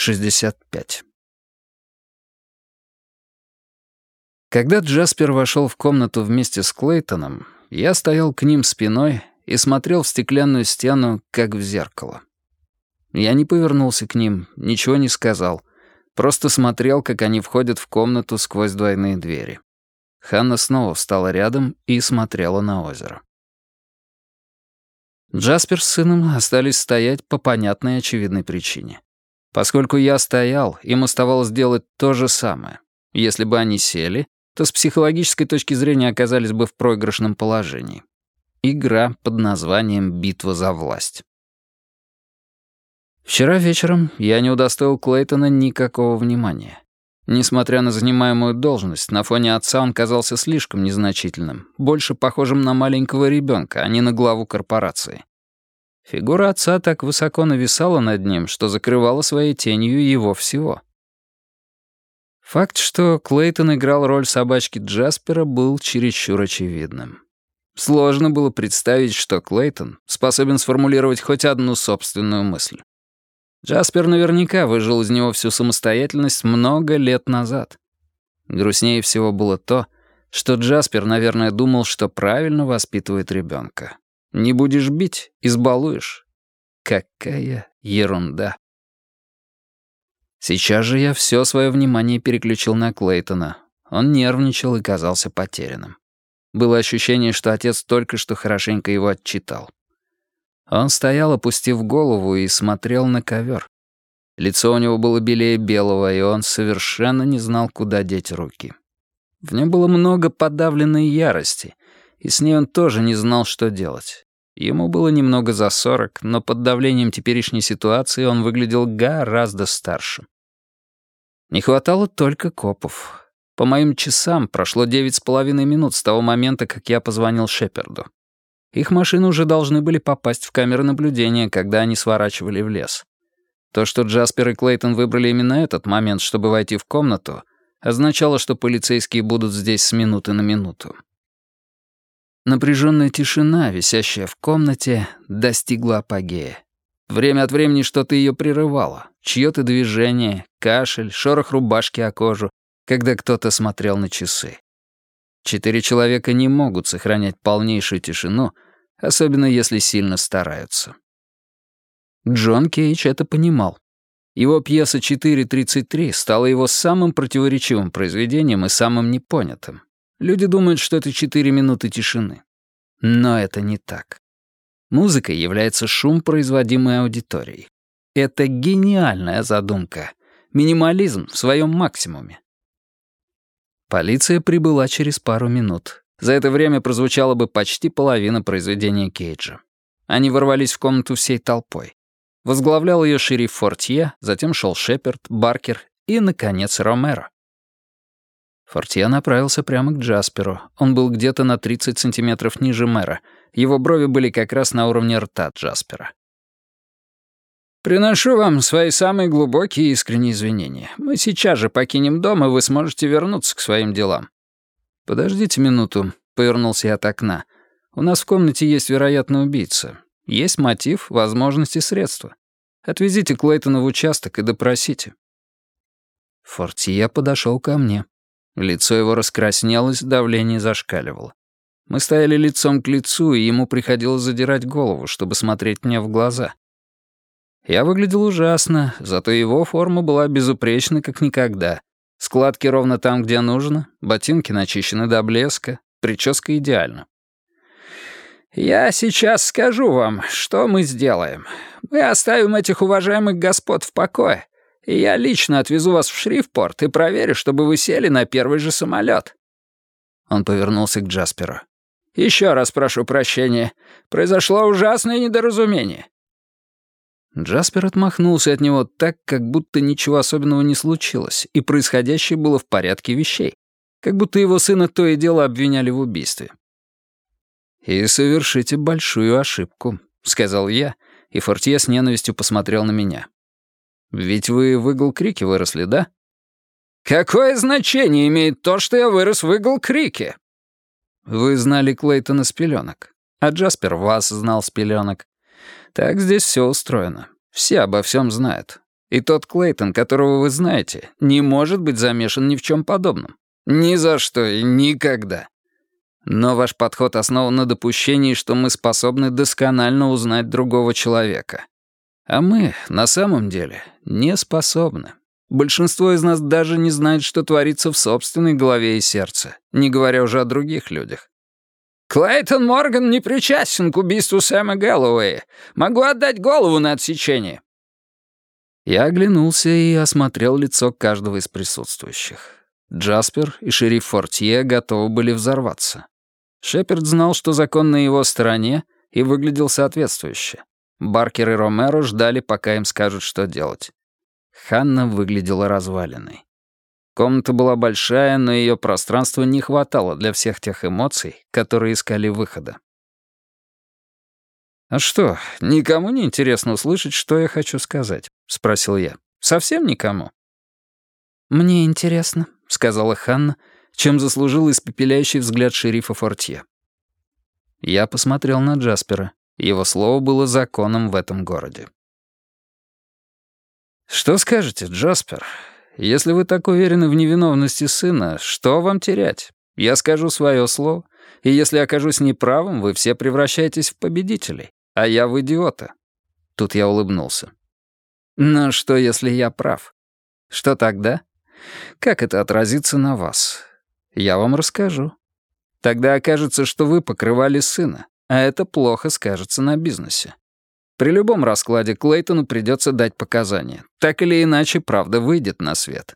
65. Когда Джаспер вошел в комнату вместе с Клейтоном, я стоял к ним спиной и смотрел в стеклянную стену, как в зеркало. Я не повернулся к ним, ничего не сказал, просто смотрел, как они входят в комнату сквозь двойные двери. Ханна снова встала рядом и смотрела на озеро. Джаспер с сыном остались стоять по понятной очевидной причине. Поскольку я стоял, им оставалось делать то же самое. Если бы они сели, то с психологической точки зрения оказались бы в проигрышном положении. Игра под названием «Битва за власть». Вчера вечером я не удостоил Клейтона никакого внимания. Несмотря на занимаемую должность, на фоне отца он казался слишком незначительным, больше похожим на маленького ребенка, а не на главу корпорации. Фигура отца так высоко нависала над ним, что закрывала своей тенью его всего. Факт, что Клейтон играл роль собачки Джаспера, был чересчур очевидным. Сложно было представить, что Клейтон способен сформулировать хоть одну собственную мысль. Джаспер наверняка выжил из него всю самостоятельность много лет назад. Грустнее всего было то, что Джаспер, наверное, думал, что правильно воспитывает ребенка. Не будешь бить — избалуешь. Какая ерунда. Сейчас же я все свое внимание переключил на Клейтона. Он нервничал и казался потерянным. Было ощущение, что отец только что хорошенько его отчитал. Он стоял, опустив голову, и смотрел на ковер. Лицо у него было белее белого, и он совершенно не знал, куда деть руки. В нем было много подавленной ярости, и с ней он тоже не знал, что делать. Ему было немного за сорок, но под давлением теперешней ситуации он выглядел гораздо старше. Не хватало только копов. По моим часам прошло девять с половиной минут с того момента, как я позвонил Шеперду. Их машины уже должны были попасть в камеры наблюдения, когда они сворачивали в лес. То, что Джаспер и Клейтон выбрали именно этот момент, чтобы войти в комнату, означало, что полицейские будут здесь с минуты на минуту. Напряженная тишина, висящая в комнате, достигла апогея. Время от времени что-то ее прерывало. Чье-то движение, кашель, шорох рубашки о кожу, когда кто-то смотрел на часы. Четыре человека не могут сохранять полнейшую тишину, особенно если сильно стараются. Джон Кейдж это понимал. Его пьеса «4.33» стала его самым противоречивым произведением и самым непонятым. Люди думают, что это четыре минуты тишины. Но это не так. Музыка является шум, производимый аудиторией. Это гениальная задумка. Минимализм в своем максимуме. Полиция прибыла через пару минут. За это время прозвучала бы почти половина произведения Кейджа. Они ворвались в комнату всей толпой. Возглавлял ее шериф Фортье, затем шел Шеперд, Баркер и, наконец, Ромеро. Фортье направился прямо к Джасперу. Он был где-то на 30 сантиметров ниже мэра. Его брови были как раз на уровне рта Джаспера. «Приношу вам свои самые глубокие искренние извинения. Мы сейчас же покинем дом, и вы сможете вернуться к своим делам». «Подождите минуту», — повернулся я от окна. «У нас в комнате есть вероятный убийца. Есть мотив, возможности, средства. Отвезите Клейтона в участок и допросите». Фортье подошел ко мне. Лицо его раскраснелось, давление зашкаливало. Мы стояли лицом к лицу, и ему приходилось задирать голову, чтобы смотреть мне в глаза. Я выглядел ужасно, зато его форма была безупречна, как никогда. Складки ровно там, где нужно, ботинки начищены до блеска, прическа идеальна. «Я сейчас скажу вам, что мы сделаем. Мы оставим этих уважаемых господ в покое, я лично отвезу вас в Шрифпорт и проверю, чтобы вы сели на первый же самолет». Он повернулся к Джасперу. «Еще раз прошу прощения. Произошло ужасное недоразумение. Джаспер отмахнулся от него так, как будто ничего особенного не случилось, и происходящее было в порядке вещей, как будто его сына то и дело обвиняли в убийстве. «И совершите большую ошибку», — сказал я, и Фортье с ненавистью посмотрел на меня. «Ведь вы в Игл-Крике выросли, да?» «Какое значение имеет то, что я вырос в Игл-Крике?» «Вы знали Клейтона с пеленок, а Джаспер вас знал с пеленок. Так здесь все устроено. Все обо всем знают. И тот Клейтон, которого вы знаете, не может быть замешан ни в чем подобном. Ни за что и никогда. Но ваш подход основан на допущении, что мы способны досконально узнать другого человека. А мы, на самом деле, не способны. Большинство из нас даже не знает, что творится в собственной голове и сердце, не говоря уже о других людях. «Клейтон Морган не причастен к убийству Сэма Гэллоуэя. Могу отдать голову на отсечение». Я оглянулся и осмотрел лицо каждого из присутствующих. Джаспер и шериф Фортье готовы были взорваться. Шеперд знал, что закон на его стороне, и выглядел соответствующе. Баркер и Ромеро ждали, пока им скажут, что делать. Ханна выглядела разваленной. Комната была большая, но ее пространства не хватало для всех тех эмоций, которые искали выхода. «А что, никому не интересно услышать, что я хочу сказать?» — спросил я. «Совсем никому?» «Мне интересно», — сказала Ханна, чем заслужил испепеляющий взгляд шерифа Фортье. Я посмотрел на Джаспера. Его слово было законом в этом городе. «Что скажете, Джаспер? Если вы так уверены в невиновности сына, что вам терять? Я скажу свое слово, и если окажусь неправым, вы все превращаетесь в победителей, а я в идиота». Тут я улыбнулся. «Но что, если я прав? Что тогда? Как это отразится на вас? Я вам расскажу. Тогда окажется, что вы покрывали сына, а это плохо скажется на бизнесе. При любом раскладе Клейтону придется дать показания. Так или иначе, правда выйдет на свет.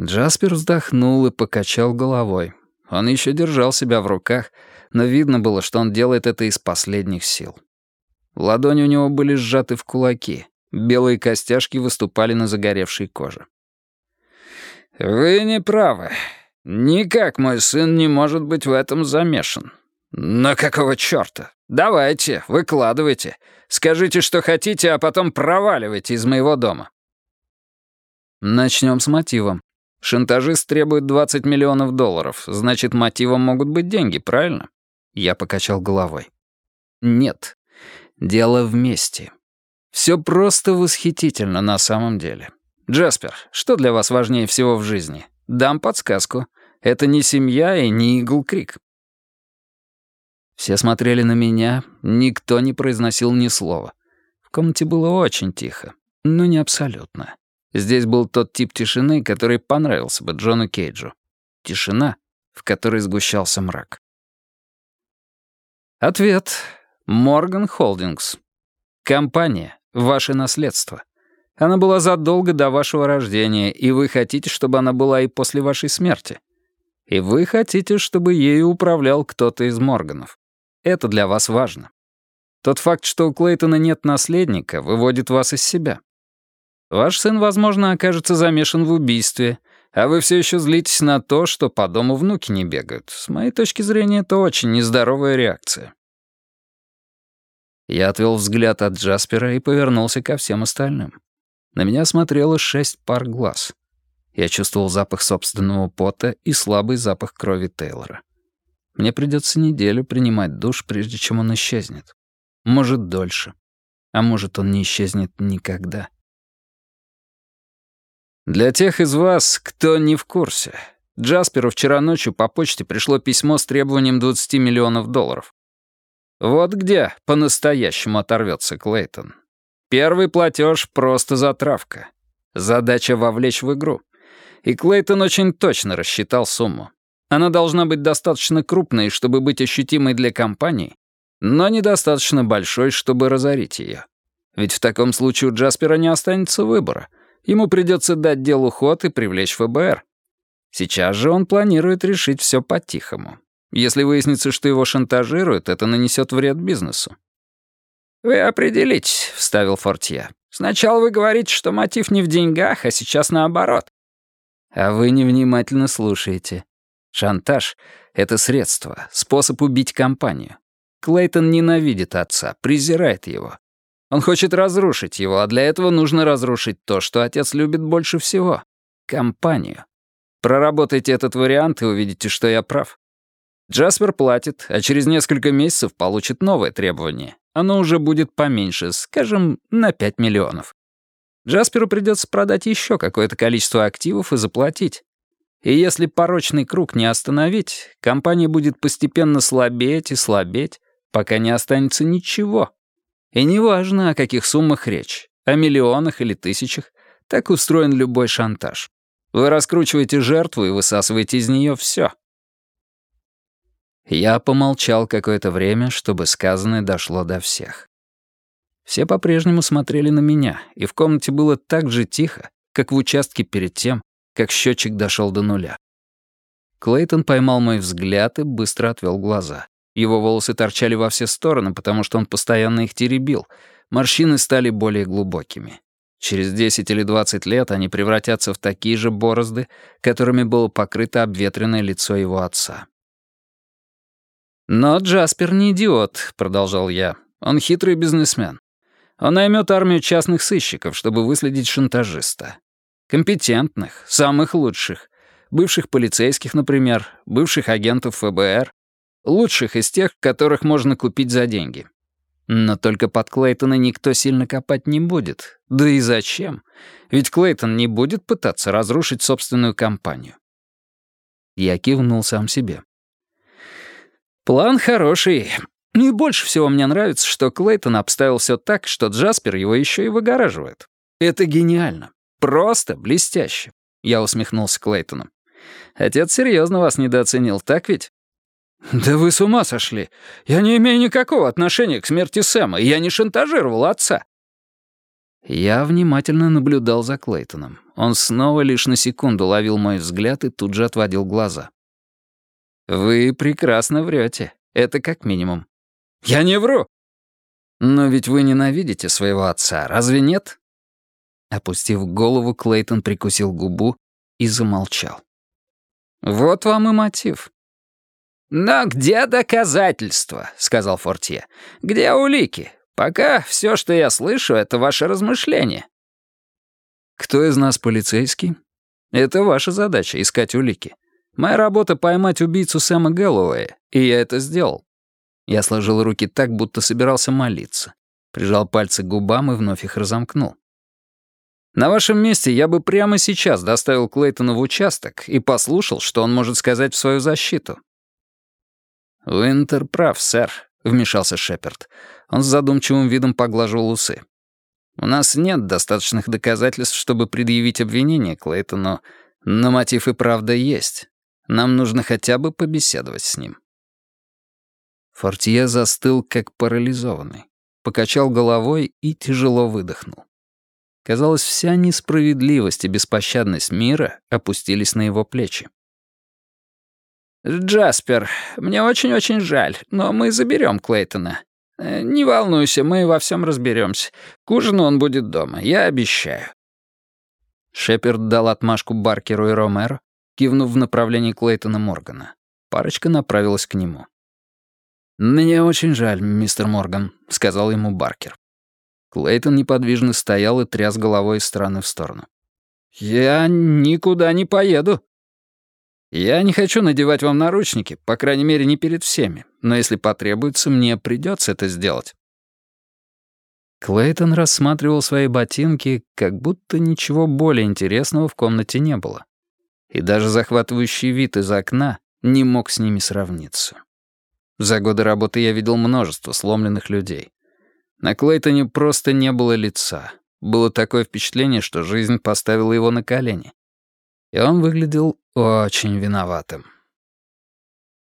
Джаспер вздохнул и покачал головой. Он еще держал себя в руках, но видно было, что он делает это из последних сил. Ладони у него были сжаты в кулаки, белые костяшки выступали на загоревшей коже. «Вы не правы. Никак мой сын не может быть в этом замешан. Но какого чёрта? Давайте, выкладывайте. Скажите, что хотите, а потом проваливайте из моего дома. Начнем с мотивом. Шантажист требует 20 миллионов долларов. Значит, мотивом могут быть деньги, правильно? Я покачал головой. Нет. Дело вместе. Все просто восхитительно на самом деле. Джаспер, что для вас важнее всего в жизни? Дам подсказку. Это не семья и не Игл-Крик. Все смотрели на меня, никто не произносил ни слова. В комнате было очень тихо, но не абсолютно. Здесь был тот тип тишины, который понравился бы Джону Кейджу. Тишина, в которой сгущался мрак. Ответ. Морган Холдингс. Компания — ваше наследство. Она была задолго до вашего рождения, и вы хотите, чтобы она была и после вашей смерти. И вы хотите, чтобы ею управлял кто-то из Морганов. Это для вас важно. Тот факт, что у Клейтона нет наследника, выводит вас из себя. Ваш сын, возможно, окажется замешан в убийстве, а вы все еще злитесь на то, что по дому внуки не бегают. С моей точки зрения, это очень нездоровая реакция. Я отвел взгляд от Джаспера и повернулся ко всем остальным. На меня смотрело шесть пар глаз. Я чувствовал запах собственного пота и слабый запах крови Тейлора. Мне придется неделю принимать душ, прежде чем он исчезнет. Может, дольше. А может, он не исчезнет никогда. Для тех из вас, кто не в курсе, Джасперу вчера ночью по почте пришло письмо с требованием 20 миллионов долларов. Вот где по-настоящему оторвется Клейтон. Первый платеж — просто затравка. Задача — вовлечь в игру. И Клейтон очень точно рассчитал сумму. Она должна быть достаточно крупной, чтобы быть ощутимой для компании, но недостаточно большой, чтобы разорить ее. Ведь в таком случае у Джаспера не останется выбора. Ему придется дать делу ход и привлечь ФБР. Сейчас же он планирует решить все по-тихому. Если выяснится, что его шантажируют, это нанесет вред бизнесу. «Вы определитесь», — вставил Фортье. «Сначала вы говорите, что мотив не в деньгах, а сейчас наоборот». «А вы невнимательно слушаете. Шантаж — это средство, способ убить компанию. Клейтон ненавидит отца, презирает его. Он хочет разрушить его, а для этого нужно разрушить то, что отец любит больше всего — компанию. Проработайте этот вариант и увидите, что я прав. Джаспер платит, а через несколько месяцев получит новое требование. Оно уже будет поменьше, скажем, на 5 миллионов. Джасперу придется продать еще какое-то количество активов и заплатить. И если порочный круг не остановить, компания будет постепенно слабеть и слабеть, пока не останется ничего. И неважно, о каких суммах речь, о миллионах или тысячах, так устроен любой шантаж. Вы раскручиваете жертву и высасываете из нее все. Я помолчал какое-то время, чтобы сказанное дошло до всех. Все по-прежнему смотрели на меня, и в комнате было так же тихо, как в участке перед тем, как счетчик дошел до нуля. Клейтон поймал мой взгляд и быстро отвел глаза. Его волосы торчали во все стороны, потому что он постоянно их теребил. Морщины стали более глубокими. Через 10 или 20 лет они превратятся в такие же борозды, которыми было покрыто обветренное лицо его отца. «Но Джаспер не идиот», — продолжал я. «Он хитрый бизнесмен. Он наймет армию частных сыщиков, чтобы выследить шантажиста. Компетентных, самых лучших. Бывших полицейских, например, бывших агентов ФБР. Лучших из тех, которых можно купить за деньги. Но только под Клейтона никто сильно копать не будет. Да и зачем? Ведь Клейтон не будет пытаться разрушить собственную компанию. Я кивнул сам себе. План хороший. И больше всего мне нравится, что Клейтон обставил все так, что Джаспер его еще и выгораживает. Это гениально. Просто блестяще. Я усмехнулся Клейтону. Отец серьезно вас недооценил, так ведь? «Да вы с ума сошли! Я не имею никакого отношения к смерти Сэма, я не шантажировал отца!» Я внимательно наблюдал за Клейтоном. Он снова лишь на секунду ловил мой взгляд и тут же отводил глаза. «Вы прекрасно врете. Это как минимум». «Я не вру!» «Но ведь вы ненавидите своего отца, разве нет?» Опустив голову, Клейтон прикусил губу и замолчал. «Вот вам и мотив. «Но где доказательства?» — сказал Фортье. «Где улики? Пока все, что я слышу, это ваше размышление». «Кто из нас полицейский?» «Это ваша задача — искать улики. Моя работа — поймать убийцу Сэма Гэллоуэя, и я это сделал». Я сложил руки так, будто собирался молиться. Прижал пальцы к губам и вновь их разомкнул. На вашем месте я бы прямо сейчас доставил Клейтона в участок и послушал, что он может сказать в свою защиту. «Уинтер прав, сэр», — вмешался Шепард. Он с задумчивым видом поглаживал усы. «У нас нет достаточных доказательств, чтобы предъявить обвинение Клейтону, но мотив и правда есть. Нам нужно хотя бы побеседовать с ним». Фортье застыл, как парализованный. Покачал головой и тяжело выдохнул. Казалось, вся несправедливость и беспощадность мира опустились на его плечи. «Джаспер, мне очень-очень жаль, но мы заберем Клейтона. Э, не волнуйся, мы во всем разберемся. К ужину он будет дома, я обещаю». Шеперд дал отмашку Баркеру и Ромеро, кивнув в направлении Клейтона Моргана. Парочка направилась к нему. «Мне очень жаль, мистер Морган», — сказал ему Баркер. Клейтон неподвижно стоял и тряс головой из стороны в сторону. «Я никуда не поеду», я не хочу надевать вам наручники, по крайней мере, не перед всеми, но если потребуется, мне придется это сделать». Клейтон рассматривал свои ботинки, как будто ничего более интересного в комнате не было. И даже захватывающий вид из окна не мог с ними сравниться. За годы работы я видел множество сломленных людей. На Клейтоне просто не было лица. Было такое впечатление, что жизнь поставила его на колени и он выглядел очень виноватым.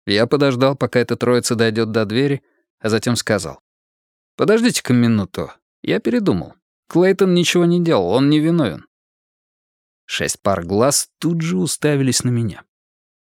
Я подождал, пока эта троица дойдет до двери, а затем сказал. «Подождите-ка минуту. Я передумал. Клейтон ничего не делал, он не виновен». Шесть пар глаз тут же уставились на меня.